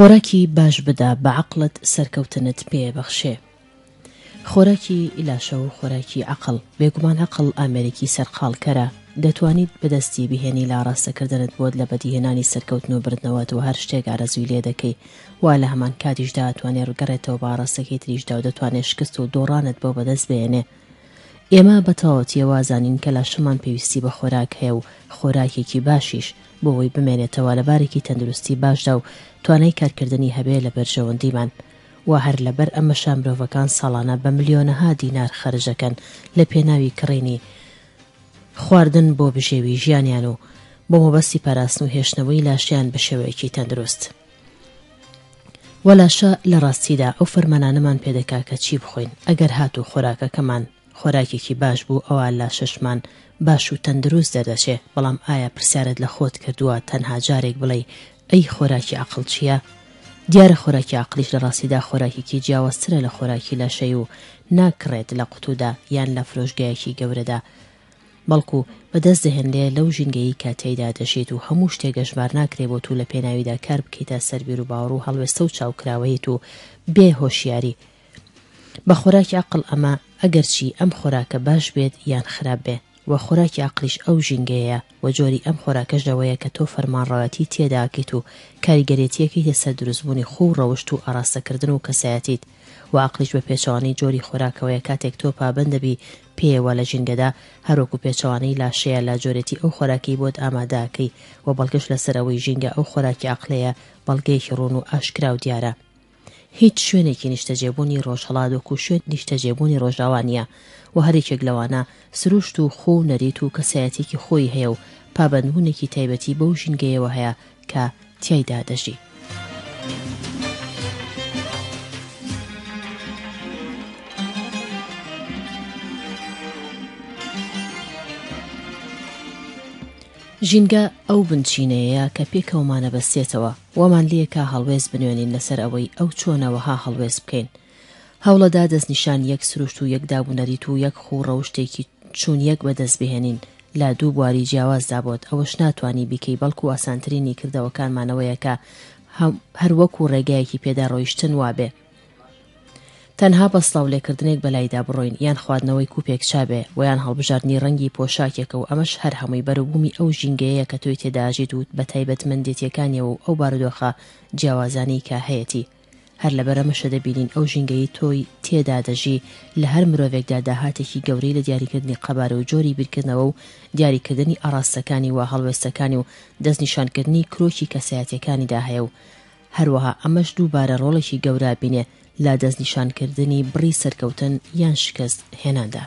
خۆراکی باش بدە بە عەقڵت سەرکەوتنت پێ بەخشێ خۆراکی لاشە و خۆراکی عقل بێگومان عقل ئامرێکی سەرقالکەرە دەتوانیت بەدەستی بهێنی لا ڕاستەکردنت بۆت لە بەدیهێنانی سەرکەوتن و بردنەوەت و هەر شتێک ئارەزوی لێ دەکەی وا لە هەمان کاتیشدا ئەتوانێ ڕگەڕێتەوە بە ئاڕاستەکەی تریشدا و دەتوانێ شکست و دۆڕانت بۆ بەدەست بێنێ. ئێمە بە تەواوەتی وازانین کە لاشەمان پێویستی بە خۆراک هەیە و خۆراکێکی باشیش بۆ وەی بمێنێتەوە لە بارێکی تەندروستی باشدا و توانای کارکردنی هەبێ لە بەرژەوەندیمان و هەر لە بەر ئەمەشە مرۆڤەکان ساڵانە بە ملیۆنەها دینار خەرج ئەکەن لە پێناوی کڕینی خواردن بۆ بژێوی ژیانیان و بۆ مەبەستی پاراستن و هێشتنەوەی لاشەیان بە شێوەیەکی تەندروست. وەلا شا لە ڕاستیدا ئەو فەرمانانەمان پێ دەکا کە چی بخۆین، ئەگەر هاتوو خۆراکەکەمان خۆراکێکی باش بوو ئەوا لاشەشمان باش و تەندروست دەردەچێ، بەڵام ئایا پرسیارت لە خۆت کردووە تەنها جارێک بڵێی ئەی خۆراکی عەقڵ چییە؟ دیارە خۆراکی عەقڵیش لە ڕاستیدا خۆراکێکی جیاوازترە لە خۆراکی لاشەی و ناکڕێت لە قوتوودا یان لە فرۆشگایەکی گەورەدا بەڵکو بەدەست دەهێنرێ لەو ژینگەیەی کە تیایدا دەژیت و هەموو شتێک ئەژمار ناکرێ بۆ تو لە پێناویدا کار بکەیتە سەر بیروباوەڕ و هەڵوێستە و چاوکراوەیت و بێ هۆشیاری بە خۆراکی عەقڵ ئەمە ئەگەرچی ئەم خۆراکە باش بێت یان خراپ بێ وە خۆراکی عەقڵیش ئەو ژینگەیەیە وە جۆری ئەم خۆراکەش لەوەیە کە تۆ فەرمانڕەوایەتی تیێدا ئەکەیت و کاریگەرێتی ئەکەیتە سەر دروست بونی خۆ و ڕەوشت و ئاراستەکردن و کەسایەتیت وە عەقڵیش بە پێچەوانەی جۆری خۆراکەوەیە کاتێک تۆ پابەند دەبی پێیەوە لە ژینگەدا هەروەکو پێچەوانەی لاشەیە لە جۆرێتی ئەو خۆراکەی بۆت ئامادە ئەکەی وە بەڵگەش لەسەر ئەوەی ژینگە ئەو خۆراکی عەقلەیە بەڵگەیەکی ڕوون و ئاشکرا و دیارە هیچ شوێنێکی نیشتەجێبوونی ڕۆژهەڵات وەکو شوێن نیشتەجێبوونی ڕۆژاوا نیە وە هەریەکێک لەوانە سروشت و خۆ و نەریت و کەسایەتیەکی خۆیی هەیە و پابەندبوونێکی تایبەتی بەو ژینگەیەوە هەیە کە تیایدا دەژی. ژینگە ئەو بنچینەیەیە کە پێکەوەمانەبەستێتەوە، وامان لێکا هەڵوێست بنوێنین لەسەر ئەوەی ئەو چۆنە وەها هەڵوێست بکەین، هەوڵەدا دەستنیشان یەک سروشت و یەک دابونەریت و یەک خوو ڕەوشتێکی چوون یەک بەدەست بهێنین لە دوو بواری جیاوازدا بۆت ئەوەش ناتوانی بیکەی بەڵکو ئاسانترینی کردەوەکانمان ئەوەیە کە هەر وەکو ڕێگایەکی پێدا ڕۆیشتن وابێ تەنها بە سڵاو لێکردنێک بەلایدا بڕۆین یان خواردنەوەی کوپێک چابێ و یان هەڵبژاردنی ڕەنگی پۆشاکێکە و ئەمەش هەر هەمووی بەروبوومی ئەو ژینگەیە کە تۆی تێداژیت و بە تایبەتمەندێتیەکانیەوە و ئەو بارودۆخە جیاوازانەی کە هەیەتی هەر لەبەر ئەمەشە دەبینین ئەو ژینگەیەی تۆی تێدا دەژی لە هەر مرۆڤێکدا داهاتێکی گەورەی لە دیاریکردنی قەبارە و جۆری بیرکردنەوە و دیاریکردنی ئاڕاستەکانی و هەڵوێستەکانی و دەستنیشانکردنی کرۆکی کەسایەتییەکانیدا هەیە و هەروەها ئەمەش دووبارە ڕۆڵێکی گەورە ئەبینێ لە دەستنیشانکردنی بڕی سەرکەوتن یان شکست هێناندا.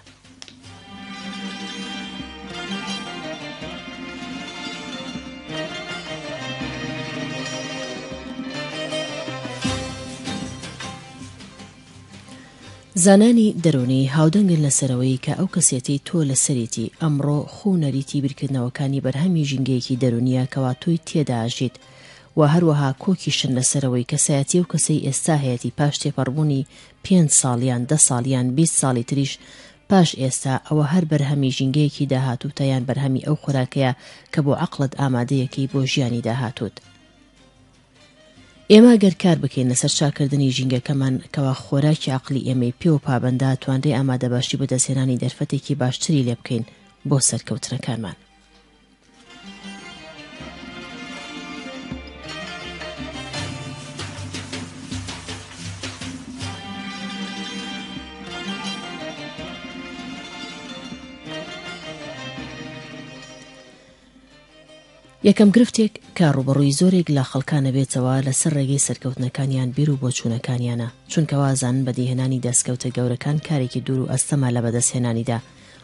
زانانی دەرونی هاودەنگن لەسەرەوەی کە ئەو کەسێتی تۆ لەسەرێتی ئەمڕۆ خو نەریتی بیرکردنەوەکانی بەرهەمی ژینگەیەکی دەرونیە کەوا تۆی تێدا ئەژیت و هەروەها کۆکیشن لەسەرەوەی کەسایەتی و کەسەی ئێستا هەیەتی پاش تێپەڕبوونی پێنج ساڵ یان دە ساڵ یان بیست ساڵی تریش پاش ئێستا، ئەوە هەر بەرهەمی ژینگەیەکی داهاتووتە یان بەرهەمی ئەو خۆراکەیە کە بۆ عەقڵت ئامادەیەکەی بۆ ژیانی داهاتووت. ئێمە گەر کار بکەین لەسەر چاککردنی ژینگەکەمان کەوا خۆراکی عەقڵی ئێمەی پێوە پابەندە توانرێ ئامادەباشی بەدەستهێنانی دەرفەتێکی باشتری لێبکەین بۆ سەرکەوتنەکانمان. یەکەم گرفتێک کە ڕوبەڕووی زۆرێک لە خەڵکانە بێتەوە لەسەر ڕێگەی سەرکەوتنەکانیان بیر و بۆچوونەکانیانە چونکە وازان بەدیهێنانی دەستکەوتە گەورەکان کارێکی دوور و ئەستەمە لە بەدەستهێنانیدا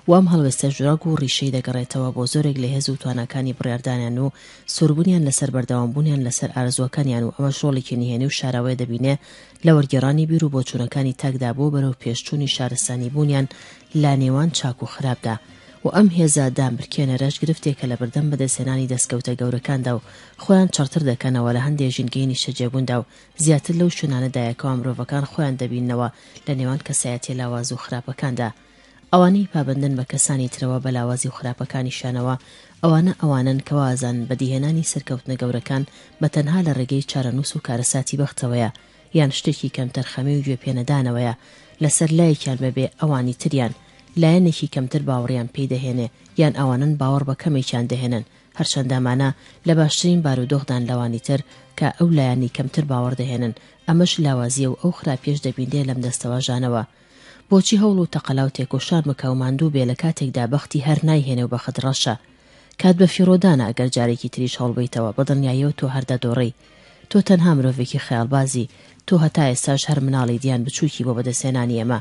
و ئەم هەڵوێستە ژرۆک و ڕیشەی دەگەڕێتەوە بۆ زۆرێک لە هێز و تواناکانی بڕیاردانیان و سووربوونیان لەسەر بەردەوامبوونیان لەسەر ئارەزووەکانیان و ئەمەش ڕۆڵێکی نهێنی و شاراوەیە دەبینێ لە وەرگێڕانی بیر و بۆچوونەکانی تاکدا بۆ بەرەو پێشچوونی شارستانیبوونیان لە نێوان چاک و خراپدا و ئەم هێزە دانپرکێنەرەش گرفتێکە لە بەردەم بەدەستهێنانی دەسکەوتە گەورەکاندا و خۆیان چڕتر دەکەنەوە لە هەندێ ژینگەی نیشتەجێبووندا و زیاتر لەو شوێنانەدایە کەوا مرۆڤەکان خۆیان دەبیننەوە لە نێوان کەسایەتیە لاواز و خراپەکاندا ئەوانەی پابەندن بە کەسانی ترەوە بە لاوازی و خراپەکانیشیانەوە، ئەوانە ئەوانەن کە وازان بەدیهێنانی سەرکەوتنە گەورەکان بە تەنها لە ڕێگەی چارەنووس و کارەساتی بەختەوەیە یان شتێکی کەم تەرخەمی و گوێ پێ نەدانەوەیە لەسەر لایەکیان بەبێ ئەوانی تریان لایەنێکی کەمتر باوەڕیان پێی دەهێنێ یان ئەوانەن باوەڕ بە کەمێکیان دەهێنن هەرچەند ئەمانە لە باشترین بارودۆخدان لەوانی تر کە ئەو لایەنەی کەمتر باوەڕ دەهێنن ئەمەش لاوازیە و ئەو خراپیەش دەبینرێ لەم دەستەواژانەوە بۆچی هەوڵ و تەقەلا و تێکۆشان بکا و ماندوو بێ لە کاتێکدا بەختی هەر نایهێنێ و بەخت ڕەشە. کات بە فیڕۆ دانە ئەگەر جارێکی تریش هەوڵ بەیتەوە بە دڵنیاییەوە تۆ هەر دەدۆڕێی. تۆ تەنها مرۆڤێکی خەیاڵبازی، تۆ هەتا ئێستاش هەر مناڵیت یان بچووکی بۆ بەدەستهێنانی ئەمە.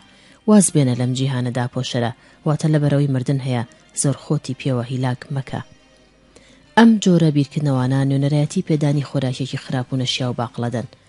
واز بێنە لەم جیهانە داپۆشەرە واتە لەبەرەوەی مردن هەیە زۆر خۆتی پێوە هیلاک مەکە. ئەم جۆرە بیرکردنەوانە نوێنەرایەتی پێدانی خۆراکێکی خراپ و نەشیاو و باقڵەدەن.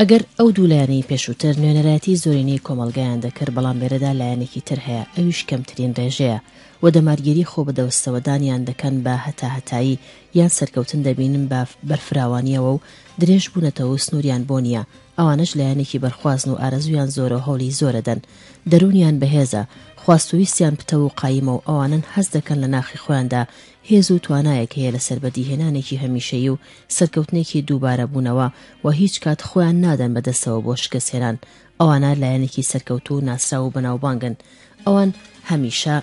ئەگەر ئەو دوو لایەنەی پێشووتر نوێنەرایەتی زۆرینەی کۆمەلگایان دەکرد بەڵام لێرەدا لایەنێکی تر هەیە ئەویش کەمترین ڕێژەیە و دەمارگیری خۆ بە دەوستەوەدانیان دەکەن بە هەتاهەتایی یان سەرکەوتن دەبینن بە بەرفراوانییەوە و درێژ بوونەتەوە و سنووریان بۆ نییە، ئەوانەش لایەنێکی بەرخوازن و ئارەزوویان زۆرە و هەولی زۆرەدەن، دەروونیان بەهێزە، خواست و ویستیان پتەو و قایمە و ئەوانەن حەز دەکەن لە ناخی خۆیاندا هێز و توانایەک هەیە لەسەر بەدیهێنانێکی هەمیشەیی و سەرکەوتنێکی دووبارەبوونەوە و هیچ کات خۆیان نادەن بە دەستەوە بۆ شکستهێنان ئەوانە لایەنێکی سەرکەوتو و ناسراو و بەناوبانگن ئەوان هەمیشە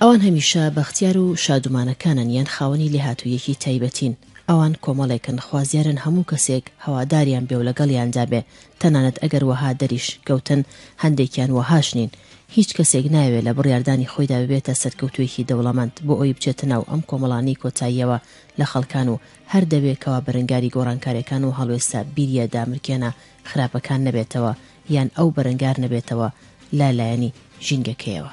ئەوان هەمیشە بەختیار و شادومانەکانن یان خاوەنی لێهاتوویەکی تایبەتین ئەوان کۆمەڵێکن خوازیارن هەموو کەسێک هەواداریان بێ و لەگەڵیاندا بێ تەنانەت ئەگەر وەها دەریش کەوتن هەندێکیان وەهاش نین هیچ کەسێک ناوێ لە بڕیاردانی خۆیدا ببێتە سەرکەوتوێکی دەوڵەمەند بۆ ئەوی بچێتە ناو ئەم کۆمەڵانی کۆتاییەوە لە خەڵکان و هەر دەبێ کەوا بەرەنگاری گۆڕانکاریەکان و هەڵوێستە بیریە دامرکێنە خراپەکان نەبێتەوە یان ئەو بەرەنگار نەبێتەوە لە لایەنی ژینگەکەیەوە.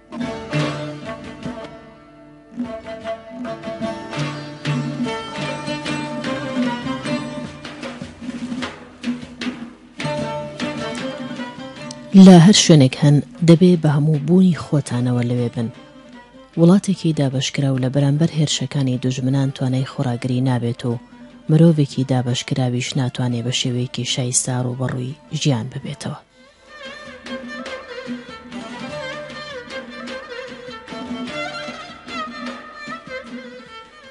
لە هەر شوێنێک هەن دەبێ بە هەموو بوونی خۆتانەوە لەوێ بن وڵاتێکی دابشکرا و لە بەرامبەر هێرشەکانی دوژمنان توانای خۆراگری نابێت و مرۆڤێکی دابشکراویش ناتوانێ بە شێوەیەکی شایستا ڕووبەڕووی ژیان ببێتەوە.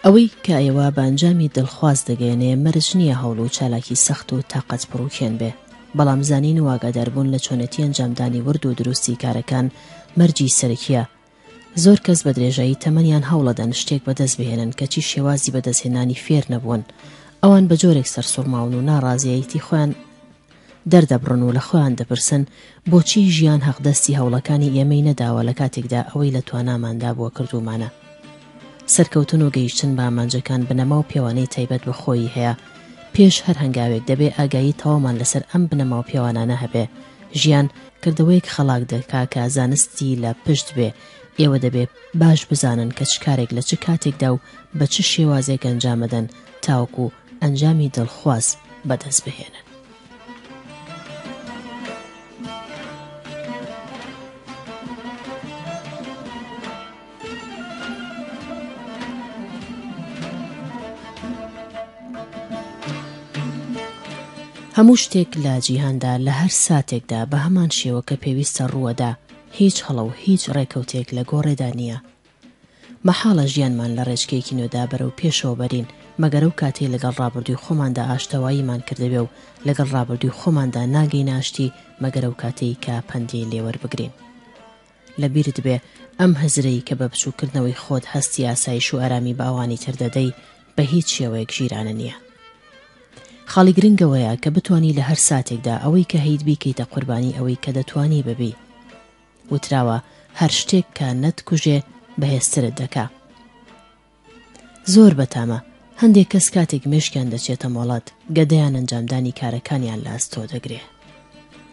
ئەوەی کە ئەیەوە بە ئەنجامی دڵخواز دەگەێنێ مەرج نییە هەوڵ و چالاکی سەخت و تاقەت پڕوکێن بێ بەڵام زانین واگاداربوون لە چۆنێتی ئەنجامدانی ورد و دروستی کارەکان مەرجی سەرکیە زۆر کەس بە درێژایی تەمەنیان هەوڵەدەن شتێک بەدەست بهێنن کەچی شێوازی بەدەستهێنانی فێر نەبوون، ئەوان بە جۆرێک سەرسوڕماون و ناڕازییایتی خۆیان دەردەبڕن و لە خۆیان دەپرسن بۆچی ژیان هەقدەستی هەوڵەکانی ئێمەی نەداوە لە کاتێکدا ئەوەی لە تواناماندا بووە کردوومانە؟ سەرکەوتن و گەیشتن بە ئامانجەکان بنەما و پێوانەی تایبەت بە خۆیی هەیە، پێش هەر هەنگاوێک دەبێ ئاگایی تەواومان لەسەر ئەم بنەما و پێوانانە هەبێ، ژیان کردەوەیەک خەڵاک دەکا کە زانستی لە پشت بێ، ئێوە دەبێ باش بزانن کە چ کارێک لە چ کاتێکدا و بە چ شێوازێک ئەنجامەدەن تاوەکو ئەنجامی دڵخواز بەدەست بهێنن. هەموو شتێک لە جیهاندا لە هەر ساتێکدا بە هەمان شێوە کە پێویستە ڕووەدا هیچ هەڵە و هیچ ڕێکەوتێک لە گۆڕێدا نییە مەحاڵە ژیانمان لە ڕێچکەیەکی نوێدا بەرەو پێشەوە بەرین مەگەرە و کاتێ لەگەڵ ڕابردووی خۆماندا ئاشتەواییمان کردەوێ و لەگەڵ ڕابردووی خۆماندا ناگەی ناشتی مەگەرە و کاتێک کە پەندی لێوەربگرین لە بیرت بێ ئەم هزرەی کە بە بچووک کردنەوەی خۆت هەستی ئاسایش و ئارامی بە ئەوانی تر دەدەی بە هیچ شێوەیەک ژیرانە نییە. خاڵی گرنگ ئەوەیە کە بتوانی لە هەر ساتێکدا ئەوەی کە هەیت بیکەیتە قوربانی ئەوەی کە دەتوانی ببی. وتراوە هەر شتێک کە نەتکوژێ بەهێزترت دەکا. زۆر بەتامە، هەندێک کەس کاتێک مێشکیان دەچێتە مۆڵەت، گەدەیان ئەنجامدانی کارەکانیان لە ئەستۆ دەگرێ.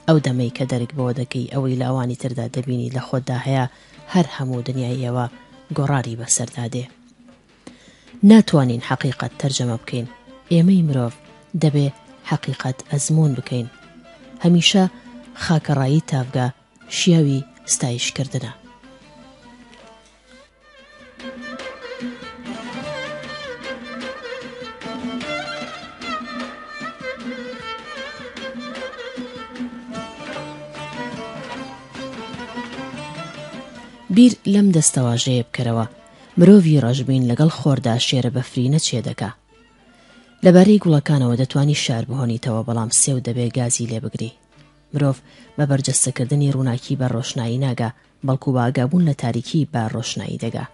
ئەو دەمەی کە دەرک بەوە دەکەی ئەوەی لە ئەوانی تردا دەبینی لە خۆتدا هەیە، هەر هەموو دنیای ئێوە گۆڕانی بەسەردا دێ. ناتوانین حەقیقەت تەرجەمە بکەین، ئێمەی مرۆڤ دەبێ حەقیقەت ئەزموون بکەین. هەمیشە خاکەڕایی تاڤگە شیاوی ستایشکردنە. بیر لەم دەستەواژەیە بکەرەوە مرۆڤی ڕەژبین لەگەڵ خۆردا شێرە بەفرینە چێ دەکا لەبارەی گوڵەکانەوە دەتوانی شار بهۆنیتەوە بەڵام سێو دەبێ گازی لێبگری مرۆڤ بە بەرجەستەکردنی ڕووناکی بە ڕۆشنایی ناگا بەڵکو بە ئاگابوون لە تاریکی بە ڕۆشنایی دەگا.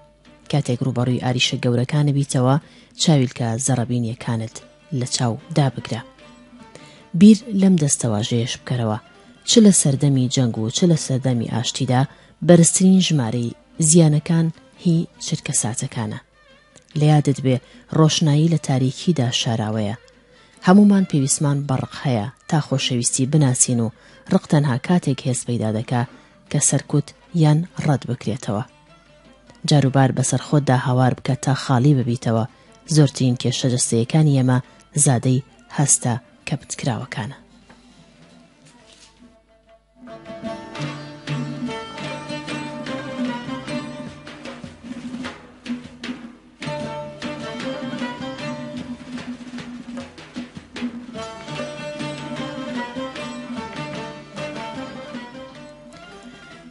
کاتێک ڕووبەڕووی ئاریشە گەورەکانەبیتەوە چاویلکە زەڕەبینیەکانت لە چاو دابگرە. بیر لەم دەستەواژەیەش بکەرەوە، چ لە سەردەمی جەنگ و چ لە سەردەمی ئاشتیدا بەرزترین ژمارەی زیانەکان هی چرکەساتەکانە. لە یادت بێ ڕۆشنایی لە تاریکیدا شاراوەیە. هەموومان پێویستمان بە ڕق هەیە تا خۆشەویستی بناسین و ڕق تەنها کاتێک هێز پەیدا دەکا کە سەرکوت یان ڕەت بکرێتەوە. جاروبار بەسەر خۆتدا هاوار بکە تا خاڵی ببیتەوە، زۆرترین کێشە جەستەیەکانی ئێمە زادەی هەستە کەپتکراوەکانە.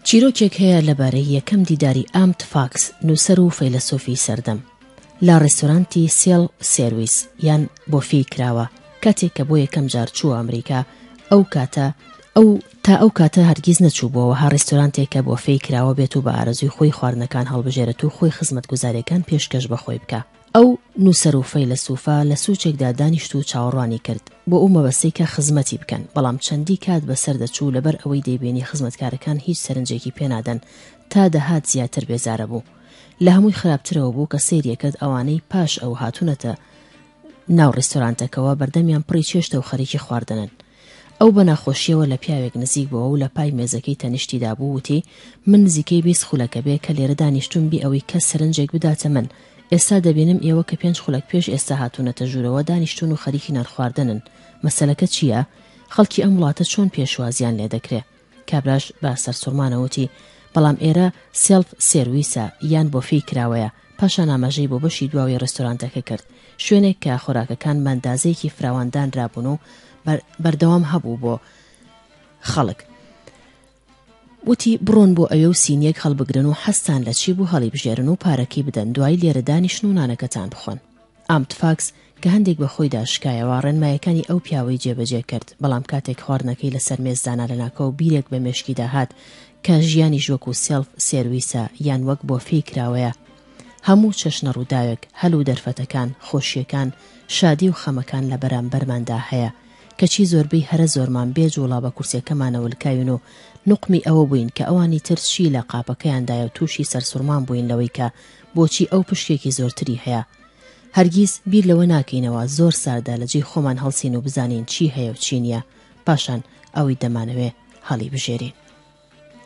چیرۆکێک هەیە لەبارەی یەکەم دیداری ئامت فاکس نووسەر و فەیلەسۆفی سەردەم لە ڕێستۆرانتی سێڵ سرویس یان بۆفی کراوە کاتێک کە بۆ یەکەم جار چووە ئەمریکا ئەو کاتە ئەو تا ئەو کاتە هەرگیز نەچووبووە وەها ڕێستۆرانتێک کە بۆفێی کراوە بێت و بە ئارەزووی خۆی خواردنەکان هەڵبژێرت و خۆی خزمەتگوزاریەکان پێشکەش بە خۆی بکا. ئەو، نووسەر و فەیلەسووفە، لە سووچێکدا دانیشت و چاوەڕوانی کرد، بۆ ئەو مەبەستەی کە خزمەتی بکەن، بەڵام چەندی کات بە سەر دەچوو لەبەر ئەوەی دەیبینی خزمەتکارەکان هیچ سەرنجێکی پێ نادەن، تا دەهات زیاتر بێزارەبوو. لە هەمووی خراپترەوە بوو کە سەیری ئەکرد ئەوانەی پاش ئەو هاتوونەتە ناو ڕێستۆرانتەکەوە بەردەمیان پڕی چێشتە و خەریکی خواردنن. ئەو بە ناخۆشییەوە لە پیاوێک نزیک بۆوە و لە پای مێزەکەی تەنیشتی دابوو و وتی، من نزیکەی بیست خولەکە بێ کە لێرە دانیشتووم بێ ئەوەی کەس سەرنجێک بداتە من. ئێستا دەبینم ئێوە کە پێنج خولەک پێش ئێستا هاتوونەتە ژوورەوە دانیشتوون و خەریکی نان خواردنن. مەسەلەکە چییە؟ خەڵکی ئەم وڵاتە چۆن پێشوازییان لێ دەکرێ؟ کابراش بە سەرسوڕمانە وتی، بەڵام ئێرە سێڵف سێرویسە یان بۆفێی کراوەیە، پاشان ئاماژەی بۆ بەشی دواوەی ڕێستۆرانتەکە کرد، شوێنێک کە خۆراکەکان بە ئەندازەیەکی فراوان دانرابوون و بەردەوام هەبوو بۆ خەڵک. وتی، بڕۆن بۆ ئەوێ و سینییەک هەڵبگرن و حەزتان لە چی بوو هەڵیبژێرن و پارەکەی بدەن، دوایی لێرە دانیشن و نانەکەتان بخۆن. ئامت فاکس کە هەندێک بە خۆیدا شکایەوە، ڕێنمایەکانی ئەو پیاوەی جێبەجێ کرد، بەڵام کاتێک خواردنەکەی لەسەر مێز دانا لەناکاو بیرێک بە مێشکیدا هات کە ژیانیش وەکو سێڵف سێرویسە یان وەک بۆفێی کراوەیە هەموو چەشنە ڕووداوێک، هەل و دەرفەتەکان، خۆشیەکان، شادی و خەمەکان لە بەرامبەرماندا هەیە کەچی زۆربەی هەرە زۆرمان بێ جوڵابە کورسیەکەمانەوە لکاوین و نوقمی ئەوە بووین کە ئەوانی تر چی لە قاپەکەیاندایەو تووشی سەرسوڕمان بووین لەوەی کە بۆچی ئەو پشکێکی زۆرتری هەیە؟ هەرگیز بیر لەوە ناکەینەوە زۆر ساردە لە جێی خۆمان هەڵسین و بزانین چی هەیە و چی نییە، پاشان ئەوەی دەمانەوێ هەڵیبژێرین.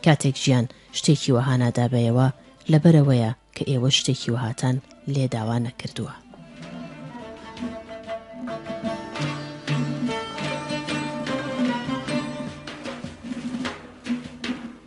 کاتێک ژیان شتێکی وەها نادابەیەوە، لەبەرئەوەیە کە ئێوە شتێکی وەهاتان لێ داوا نەکردووە.